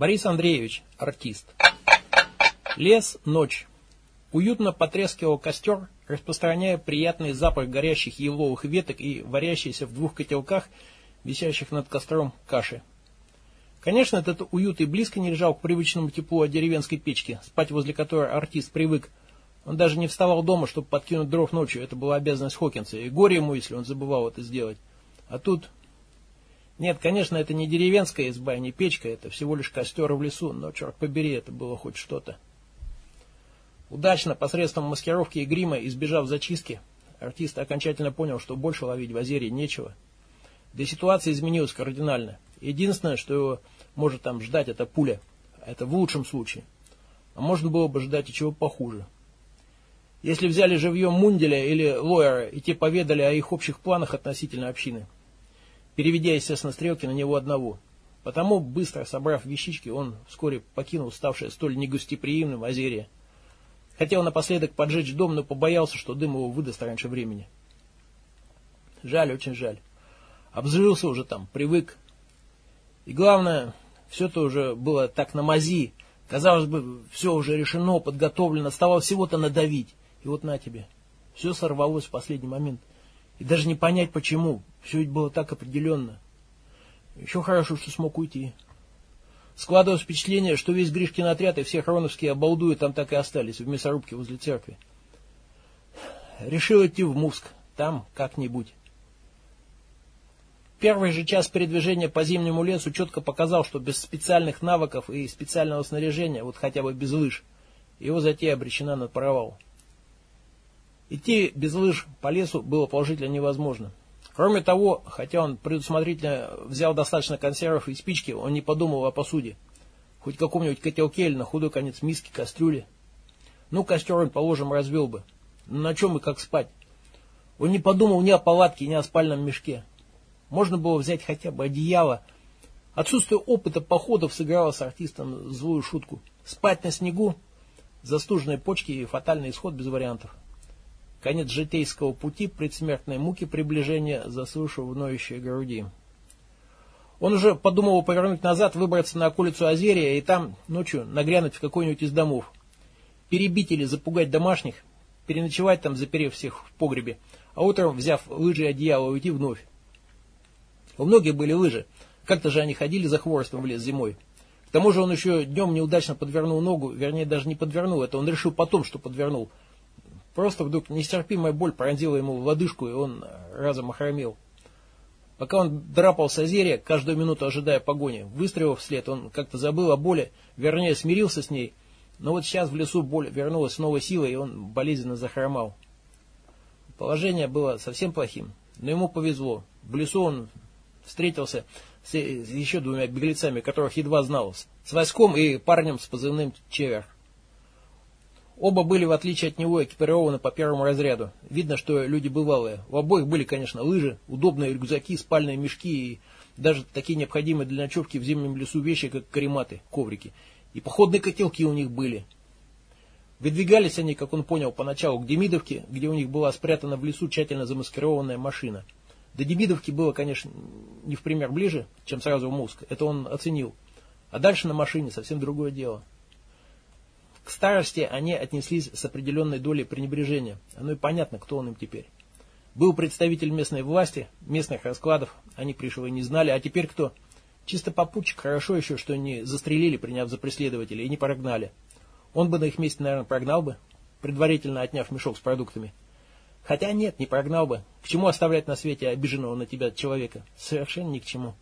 Борис Андреевич, артист. Лес, ночь. Уютно потрескивал костер, распространяя приятный запах горящих еловых веток и варящейся в двух котелках, висящих над костром, каши. Конечно, этот уют и близко не лежал к привычному теплу от деревенской печки, спать возле которой артист привык. Он даже не вставал дома, чтобы подкинуть дров ночью, это была обязанность Хокинса, и горе ему, если он забывал это сделать. А тут нет, конечно, это не деревенская изба, не печка, это всего лишь костер в лесу, но, черт побери, это было хоть что-то. Удачно, посредством маскировки и грима, избежав зачистки, артист окончательно понял, что больше ловить в озере нечего. Да ситуация изменилась кардинально. Единственное, что его может там ждать, это пуля. Это в лучшем случае. А можно было бы ждать и чего похуже. Если взяли живьем Мунделя или Лойера, и те поведали о их общих планах относительно общины – переведя, естественно, стрелки на него одного. Потому, быстро собрав вещички, он вскоре покинул ставшее столь негостеприимным озерье. Хотел напоследок поджечь дом, но побоялся, что дым его выдаст раньше времени. Жаль, очень жаль. Обзрился уже там, привык. И главное, все это уже было так на мази. Казалось бы, все уже решено, подготовлено, оставалось всего-то надавить. И вот на тебе. Все сорвалось в последний момент. И даже не понять почему. Все ведь было так определенно. Еще хорошо, что смог уйти. Складывалось впечатление, что весь Гришкин отряд и все хроновские обалдуи там так и остались, в мясорубке возле церкви. Решил идти в Муск, там как-нибудь. Первый же час передвижения по зимнему лесу четко показал, что без специальных навыков и специального снаряжения, вот хотя бы без лыж, его затея обречена на провал. Идти без лыж по лесу было положительно невозможно. Кроме того, хотя он предусмотрительно взял достаточно консервов и спички, он не подумал о посуде. Хоть каком-нибудь котелке или на худой конец миски, кастрюли. Ну, костер он, положим, развел бы. Но на чем и как спать? Он не подумал ни о палатке, ни о спальном мешке. Можно было взять хотя бы одеяло. Отсутствие опыта походов сыграло с артистом злую шутку. Спать на снегу, застуженные почки и фатальный исход без вариантов. Конец житейского пути, предсмертной муки приближения, заслышав в ноющие груди. Он уже подумал повернуть назад, выбраться на околицу Озерия и там ночью нагрянуть в какой-нибудь из домов. Перебить или запугать домашних, переночевать там, заперев всех в погребе, а утром, взяв лыжи и одеяло, уйти вновь. У многих были лыжи. Как-то же они ходили за хворостом в лес зимой. К тому же он еще днем неудачно подвернул ногу, вернее, даже не подвернул это, он решил потом, что подвернул. Просто вдруг нестерпимая боль пронзила ему в лодыжку, и он разом охромел. Пока он драпал с озерья, каждую минуту ожидая погони, выстрелив вслед, он как-то забыл о боли, вернее, смирился с ней. Но вот сейчас в лесу боль вернулась с новой силой, и он болезненно захромал. Положение было совсем плохим, но ему повезло. В лесу он встретился с еще двумя беглецами, которых едва знал, с Васьком и парнем с позывным Чевер. Оба были, в отличие от него, экипированы по первому разряду. Видно, что люди бывалые. У обоих были, конечно, лыжи, удобные рюкзаки, спальные мешки и даже такие необходимые для ночевки в зимнем лесу вещи, как карематы, коврики. И походные котелки у них были. Выдвигались они, как он понял, поначалу к Демидовке, где у них была спрятана в лесу тщательно замаскированная машина. До Демидовки было, конечно, не в пример ближе, чем сразу в Муск. Это он оценил. А дальше на машине совсем другое дело. К старости они отнеслись с определенной долей пренебрежения. Оно и понятно, кто он им теперь. Был представитель местной власти, местных раскладов, они пришлые не знали, а теперь кто? Чисто попутчик, хорошо еще, что не застрелили, приняв за преследователя, и не прогнали. Он бы на их месте, наверное, прогнал бы, предварительно отняв мешок с продуктами. Хотя нет, не прогнал бы. К чему оставлять на свете обиженного на тебя человека? Совершенно ни к чему.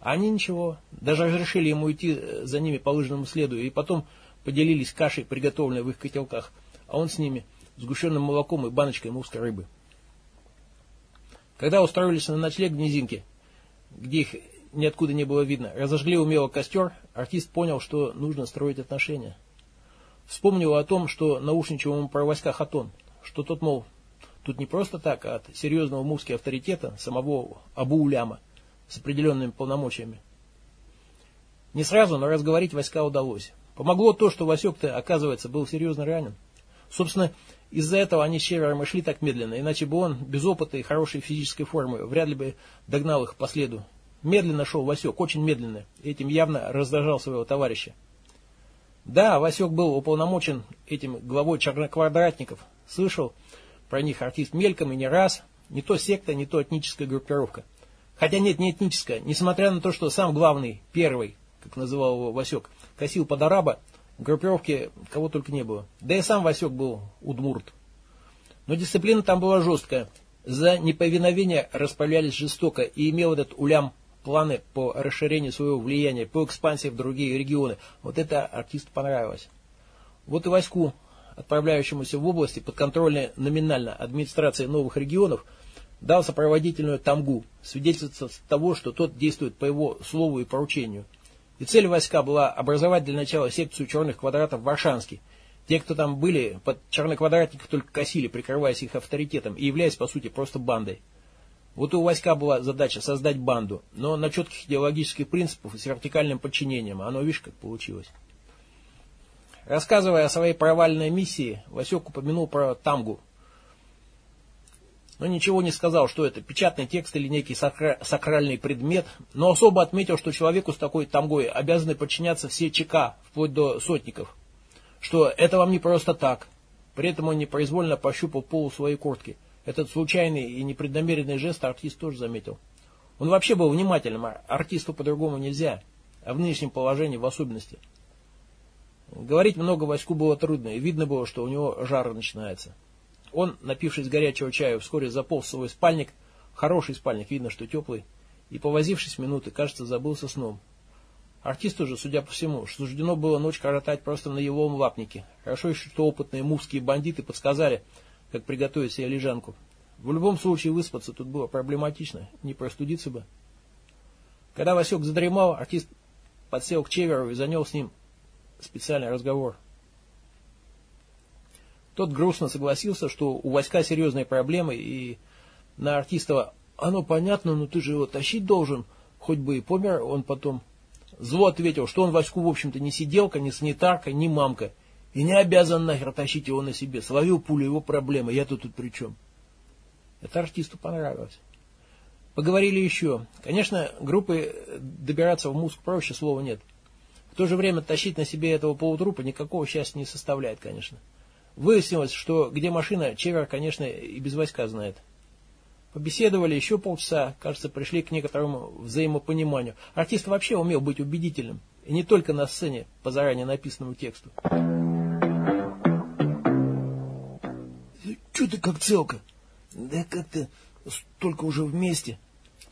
Они ничего, даже разрешили ему идти за ними по лыжному следу, и потом поделились кашей, приготовленной в их котелках, а он с ними сгущенным молоком и баночкой морской рыбы. Когда устроились на ночлег в низинке, где их ниоткуда не было видно, разожгли умело костер, артист понял, что нужно строить отношения. Вспомнил о том, что наушничал ему про войска Хатон, что тот, мол, тут не просто так, а от серьезного мувски авторитета, самого Абу-Уляма, с определенными полномочиями. Не сразу, но разговорить войска удалось. Помогло то, что Васек-то, оказывается, был серьезно ранен. Собственно, из-за этого они с Севером и шли так медленно, иначе бы он, без опыта и хорошей физической формы, вряд ли бы догнал их по следу. Медленно шел Васек, очень медленно. Этим явно раздражал своего товарища. Да, Васек был уполномочен этим главой черноквадратников. Слышал про них артист мельком и не раз. Не то секта, не то этническая группировка. Хотя нет, не этническая. Несмотря на то, что сам главный, первый, как называл его Васек, косил под араба, в группировке кого только не было. Да и сам Васек был удмурт. Но дисциплина там была жесткая. За неповиновение расправлялись жестоко и имел этот улям планы по расширению своего влияния, по экспансии в другие регионы. Вот это артисту понравилось. Вот и Ваську, отправляющемуся в области подконтрольной номинально администрации новых регионов, дал сопроводительную тамгу, свидетельство того, что тот действует по его слову и поручению. И цель войска была образовать для начала секцию черных квадратов в Аршанске. Те, кто там были, под черноквадратников только косили, прикрываясь их авторитетом и являясь, по сути, просто бандой. Вот у войска была задача создать банду, но на четких идеологических принципах и с вертикальным подчинением. Оно, видишь, как получилось. Рассказывая о своей провальной миссии, Васек упомянул про тамгу. Но ничего не сказал, что это печатный текст или некий сакра сакральный предмет, но особо отметил, что человеку с такой тамгой обязаны подчиняться все ЧК, вплоть до сотников. Что это вам не просто так. При этом он непроизвольно пощупал полу своей куртки – этот случайный и непреднамеренный жест артист тоже заметил. Он вообще был внимательным, а артисту по-другому нельзя, а в нынешнем положении в особенности. Говорить много Ваську было трудно, и видно было, что у него жар начинается. Он, напившись горячего чая, вскоре заполз в свой спальник, хороший спальник, видно, что теплый, и, повозившись минуты, кажется, забылся сном. Артисту же, судя по всему, суждено было ночь коротать просто на его лапнике. Хорошо еще, что опытные мувские бандиты подсказали – как приготовить себе лежанку. В любом случае выспаться тут было проблематично, не простудиться бы. Когда Васек задремал, артист подсел к Чеверу и занял с ним специальный разговор. Тот грустно согласился, что у Васька серьезные проблемы, и на артиста оно понятно, но ты же его тащить должен, хоть бы и помер он потом. Зло ответил, что он Ваську, в общем-то, не сиделка, не санитарка, не мамка – и не обязан нахер тащить его на себе. Словил пулю его проблемы, я-то тут при чем? Это артисту понравилось. Поговорили еще. Конечно, группы добираться в мозг проще, слова нет. В то же время тащить на себе этого полутрупа никакого счастья не составляет, конечно. Выяснилось, что где машина, Чевер, конечно, и без войска знает. Побеседовали еще полчаса, кажется, пришли к некоторому взаимопониманию. Артист вообще умел быть убедительным. И не только на сцене по заранее написанному тексту. Че ты как целка? Да как-то столько уже вместе.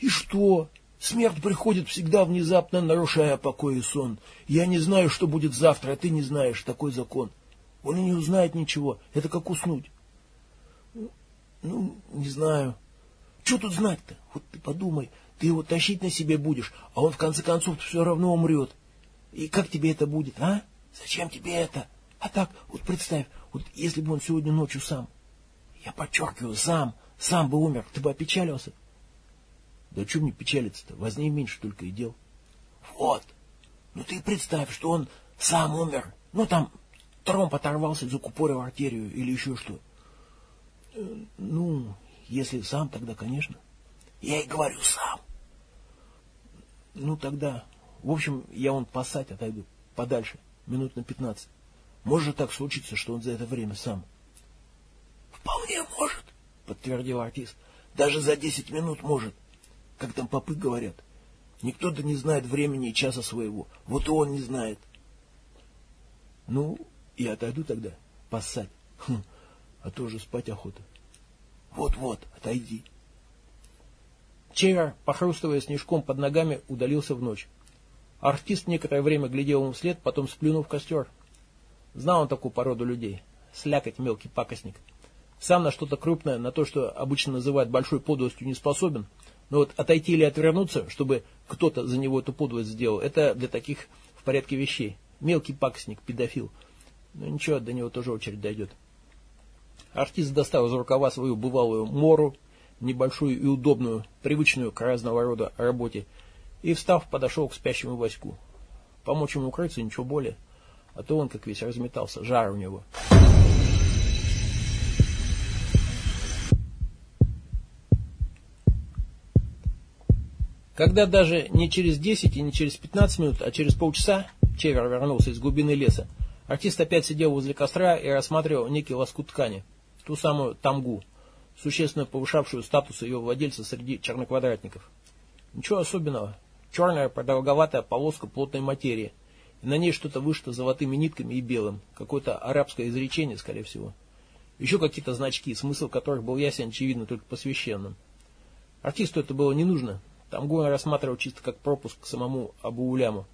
И что? Смерть приходит всегда внезапно, нарушая покой и сон. Я не знаю, что будет завтра, а ты не знаешь, такой закон. Он и не узнает ничего. Это как уснуть. Ну, не знаю. Что тут знать-то? Вот ты подумай, ты его тащить на себе будешь, а он в конце концов все равно умрет. И как тебе это будет, а? Зачем тебе это? А так, вот представь, вот если бы он сегодня ночью сам я подчеркиваю, сам, сам бы умер, ты бы опечалился. Да что мне печалиться-то? Возней меньше только и дел. Вот. Ну ты представь, что он сам умер. Ну там тромб оторвался, закупорил артерию или еще что. Э, ну, если сам, тогда, конечно. Я и говорю, сам. Ну, тогда, в общем, я он пасать отойду подальше, минут на пятнадцать. Может так случиться, что он за это время сам Вполне может, подтвердил артист. Даже за десять минут может. Как там попы говорят. Никто-то не знает времени и часа своего. Вот и он не знает. Ну, я отойду тогда поссать. Хм, а то уже спать охота. Вот-вот, отойди. Чевер, похрустывая снежком под ногами, удалился в ночь. Артист некоторое время глядел ему вслед, потом сплюнул в костер. Знал он такую породу людей. Слякоть мелкий пакостник. Сам на что-то крупное, на то, что обычно называют большой подлостью, не способен. Но вот отойти или отвернуться, чтобы кто-то за него эту подлость сделал, это для таких в порядке вещей. Мелкий пакостник, педофил. Но ничего, до него тоже очередь дойдет. Артист достал из рукава свою бывалую мору, небольшую и удобную, привычную к разного рода работе, и, встав, подошел к спящему Ваську. Помочь ему укрыться, ничего более, а то он как весь разметался, жар у него. Когда даже не через 10 и не через 15 минут, а через полчаса Чевер вернулся из глубины леса, артист опять сидел возле костра и рассматривал некий лоскут ткани, ту самую тамгу, существенно повышавшую статус ее владельца среди черноквадратников. Ничего особенного. Черная продолговатая полоска плотной материи, и на ней что-то вышито золотыми нитками и белым, какое-то арабское изречение, скорее всего. Еще какие-то значки, смысл которых был ясен, очевидно, только посвященным. Артисту это было не нужно, Тамгу он рассматривал чисто как пропуск к самому Абу-Уляму.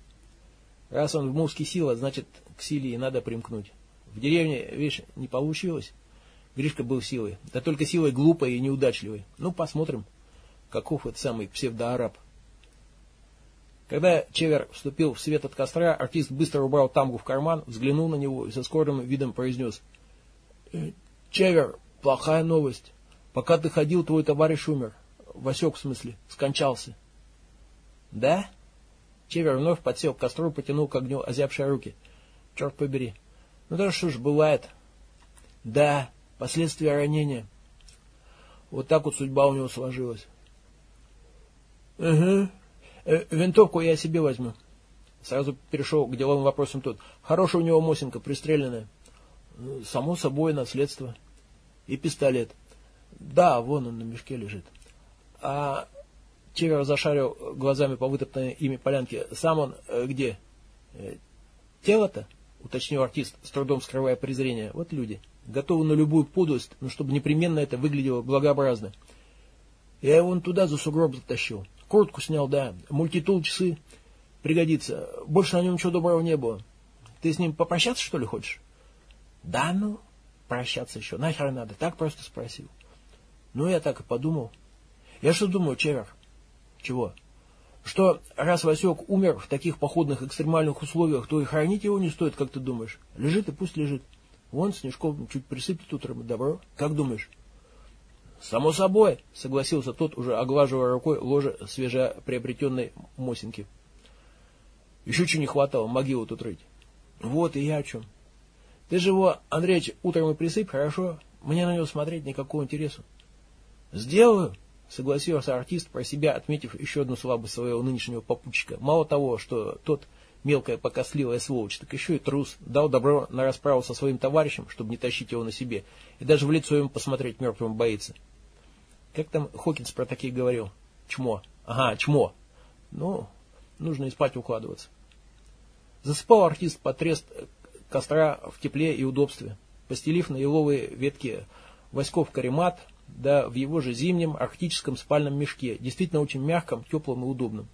Раз он в Муске сила, значит, к силе и надо примкнуть. В деревне, видишь, не получилось. Гришка был силой. Да только силой глупой и неудачливой. Ну, посмотрим, каков этот самый псевдоараб. Когда Чевер вступил в свет от костра, артист быстро убрал тамгу в карман, взглянул на него и со скорым видом произнес. «Э, «Чевер, плохая новость. Пока ты ходил, твой товарищ умер. Васек, в смысле, скончался. Да? Чевер вновь подсел к костру и потянул к огню озябшие руки. Черт побери. Ну да что ж, бывает. Да, последствия ранения. Вот так вот судьба у него сложилась. Угу. Винтовку я себе возьму. Сразу перешел к деловым вопросам тот. Хорошая у него Мосинка, пристреленная. Само собой, наследство. И пистолет. Да, вон он на мешке лежит. А Чевер зашарил глазами по вытоптанной ими полянке. Сам он э, где? Э, тело-то? Уточнил артист, с трудом скрывая презрение. Вот люди. Готовы на любую подлость, но чтобы непременно это выглядело благообразно. Я его вон туда за сугроб затащил. Куртку снял, да. Мультитул, часы. Пригодится. Больше на нем ничего доброго не было. Ты с ним попрощаться, что ли, хочешь? Да ну, прощаться еще. Нахер надо. Так просто спросил. Ну, я так и подумал. Я что думаю, Чевер? Чего? Что раз Васек умер в таких походных экстремальных условиях, то и хранить его не стоит, как ты думаешь. Лежит и пусть лежит. Вон Снежков чуть присыпет утром, добро. Как думаешь? Само собой, согласился тот, уже оглаживая рукой ложе свежеприобретенной Мосинки. Еще чего не хватало, могилу тут рыть. Вот и я о чем. Ты же его, Андреевич, утром и присыпь, хорошо? Мне на него смотреть никакого интереса. Сделаю, Согласился артист, про себя отметив еще одну слабость своего нынешнего попутчика. Мало того, что тот мелкая покосливая сволочь, так еще и трус, дал добро на расправу со своим товарищем, чтобы не тащить его на себе, и даже в лицо ему посмотреть мертвым боится. Как там Хокинс про такие говорил? Чмо. Ага, чмо. Ну, нужно и спать укладываться. Засыпал артист под трест костра в тепле и удобстве, постелив на еловые ветки Васьков каремат, да в его же зимнем арктическом спальном мешке, действительно очень мягком, теплом и удобном.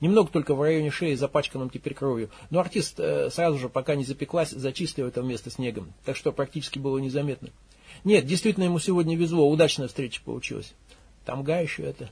Немного только в районе шеи, запачканном теперь кровью, но артист э, сразу же, пока не запеклась, зачистил это место снегом, так что практически было незаметно. Нет, действительно ему сегодня везло, удачная встреча получилась. Тамга еще это,